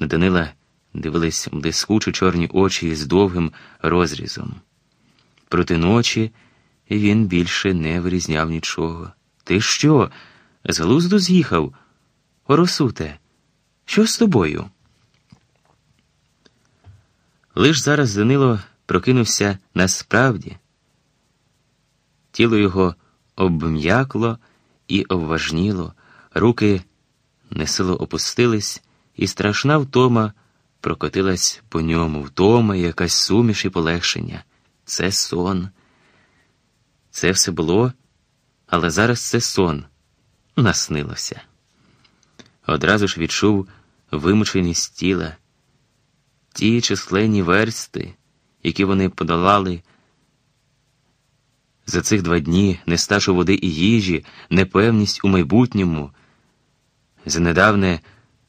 На Данила дивились блискучі чорні очі з довгим розрізом. Проти ночі він більше не вирізняв нічого. Ти що? З глузду з'їхав? Оросуте, що з тобою? Лиш зараз Данило прокинувся насправді. Тіло його обм'якло і обважніло, руки несило опустились, і страшна втома прокотилась по ньому, втома, якась суміш і полегшення. Це сон. Це все було, але зараз це сон наснилося. Одразу ж відчув вимученість тіла, ті численні версти, які вони подолали. За цих два дні нестачу води і їжі, непевність у майбутньому, за недавне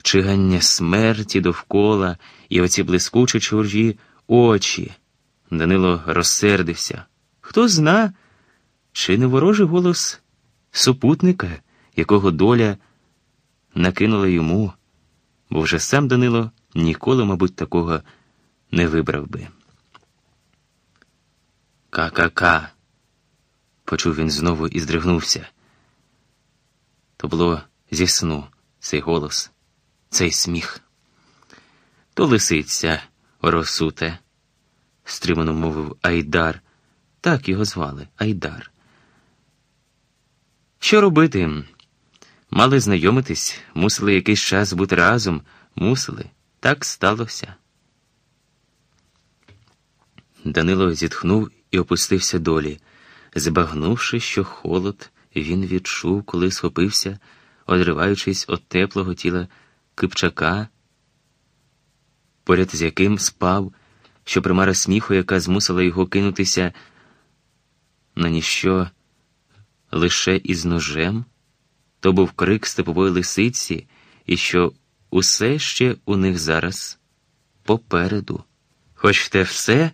чигання смерті довкола і оці блискучі чужі очі. Данило розсердився. Хто зна, чи не ворожий голос супутника, якого доля накинула йому, бо вже сам Данило ніколи, мабуть, такого не вибрав би. Ка-ка-ка, почув він знову і здригнувся. То було зі сну цей голос, цей сміх. То лисиця, Оросуте, стримано мовив Айдар. Так його звали Айдар. Що робити? Мали знайомитись, мусили якийсь час бути разом, мусили. Так сталося. Данило зітхнув і опустився долі, збагнувши, що холод він відчув, коли схопився, одриваючись від теплого тіла Кипчака, поряд з яким спав, що примара сміху, яка змусила його кинутися на ніщо лише із ножем, то був крик степової лисиці, і що усе ще у них зараз попереду. Хоч те все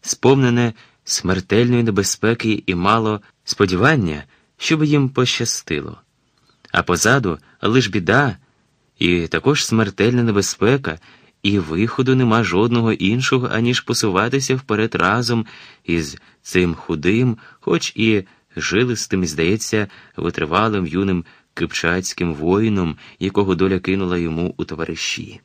сповнене смертельної небезпеки і мало сподівання, щоб їм пощастило. А позаду лиш біда, і також смертельна небезпека, і виходу нема жодного іншого, аніж посуватися вперед разом із цим худим, хоч і жилистим, здається, витривалим юним кипчацьким воїном, якого доля кинула йому у товариші.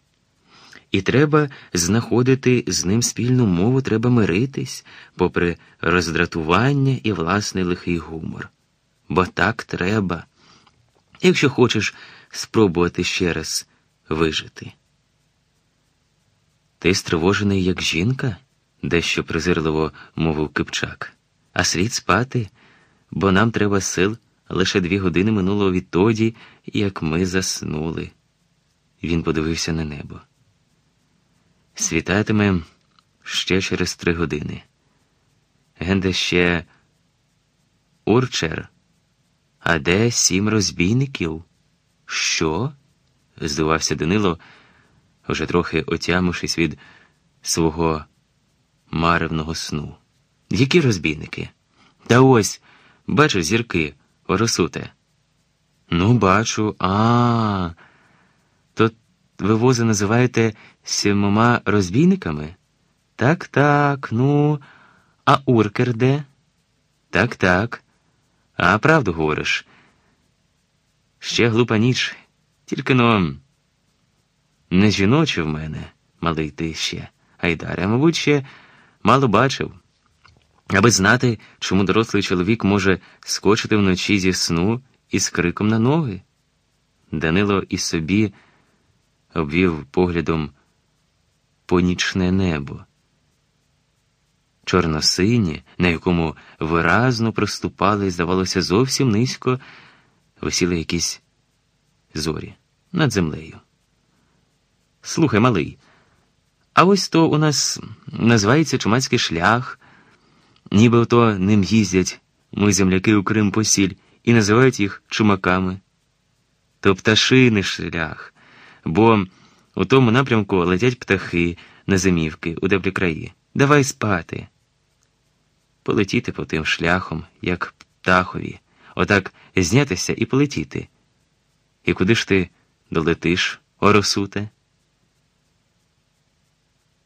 І треба знаходити з ним спільну мову, треба миритись, попри роздратування і власний лихий гумор. Бо так треба, якщо хочеш спробувати ще раз вижити. Ти стривожений, як жінка, дещо презирливо мовив Кипчак, а слід спати, бо нам треба сил лише дві години минуло відтоді, як ми заснули. Він подивився на небо. Світатиме ще через три години. Генде ще Урчер. А де сім розбійників? Що? здивався Данило, вже трохи отямившись від свого маревного сну. Які розбійники? Та ось, бачиш, зірки, Оросуте. Ну, бачу, а. То ви вози називаєте сімома розбійниками? Так, так, ну, а уркер де? Так, так. А правду говориш. Ще глупа ніч, тільки но не жіноче в мене, малий ти ще, Айдаре, мабуть, ще мало бачив. Аби знати, чому дорослий чоловік може скочити вночі зі сну із криком на ноги. Данило і собі обвів поглядом понічне небо. Чорносинє, на якому виразно проступали здавалося, зовсім низько висіли якісь зорі над землею. Слухай, малий, а ось то у нас називається чумацький шлях, ніби то ним їздять мої земляки у Крим посіль і називають їх чумаками. То пташиний шлях, бо у тому напрямку летять птахи на зимівки у теплі краї. Давай спати. Полетіти по тим шляхом, як птахові, отак знятися і полетіти. І куди ж ти долетиш, оросуте?